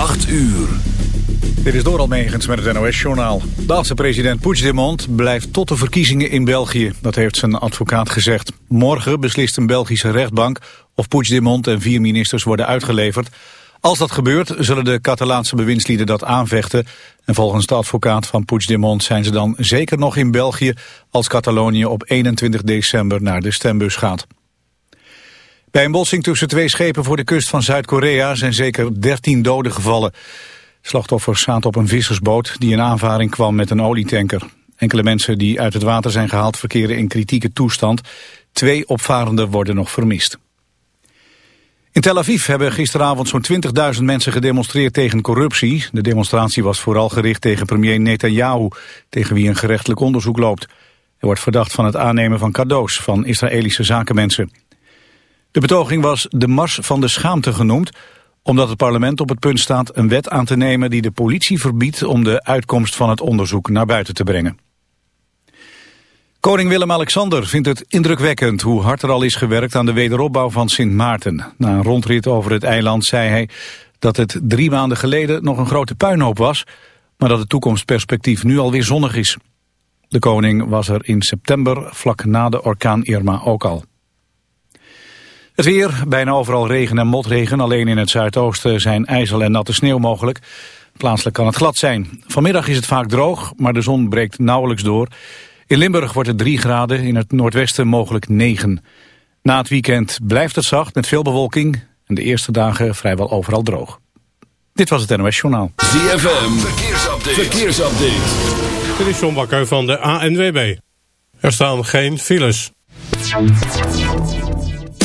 8 uur. Dit is Doral Megens met het NOS-journaal. De president Puigdemont blijft tot de verkiezingen in België. Dat heeft zijn advocaat gezegd. Morgen beslist een Belgische rechtbank of Puigdemont en vier ministers worden uitgeleverd. Als dat gebeurt, zullen de Catalaanse bewindslieden dat aanvechten. En volgens de advocaat van Puigdemont zijn ze dan zeker nog in België... als Catalonië op 21 december naar de stembus gaat. Bij een botsing tussen twee schepen voor de kust van Zuid-Korea... zijn zeker 13 doden gevallen. Slachtoffers zaten op een vissersboot die in aanvaring kwam met een olietanker. Enkele mensen die uit het water zijn gehaald verkeren in kritieke toestand. Twee opvarenden worden nog vermist. In Tel Aviv hebben gisteravond zo'n 20.000 mensen gedemonstreerd tegen corruptie. De demonstratie was vooral gericht tegen premier Netanyahu, tegen wie een gerechtelijk onderzoek loopt. Hij wordt verdacht van het aannemen van cadeaus van Israëlische zakenmensen. De betoging was de Mars van de Schaamte genoemd, omdat het parlement op het punt staat een wet aan te nemen die de politie verbiedt om de uitkomst van het onderzoek naar buiten te brengen. Koning Willem-Alexander vindt het indrukwekkend hoe hard er al is gewerkt aan de wederopbouw van Sint Maarten. Na een rondrit over het eiland zei hij dat het drie maanden geleden nog een grote puinhoop was, maar dat het toekomstperspectief nu alweer zonnig is. De koning was er in september vlak na de orkaan Irma ook al. Het weer, bijna overal regen en motregen. Alleen in het zuidoosten zijn ijzel en natte sneeuw mogelijk. Plaatselijk kan het glad zijn. Vanmiddag is het vaak droog, maar de zon breekt nauwelijks door. In Limburg wordt het 3 graden, in het noordwesten mogelijk 9. Na het weekend blijft het zacht met veel bewolking... en de eerste dagen vrijwel overal droog. Dit was het NOS Journaal. ZFM, verkeersupdate. verkeersupdate. Dit is John Bakker van de ANWB. Er staan geen files.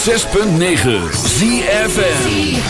106.9 ZFN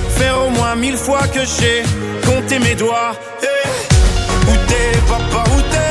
au moins mille fois que j'ai compté mes doigts. Eh, Où t'es papa, où t'es?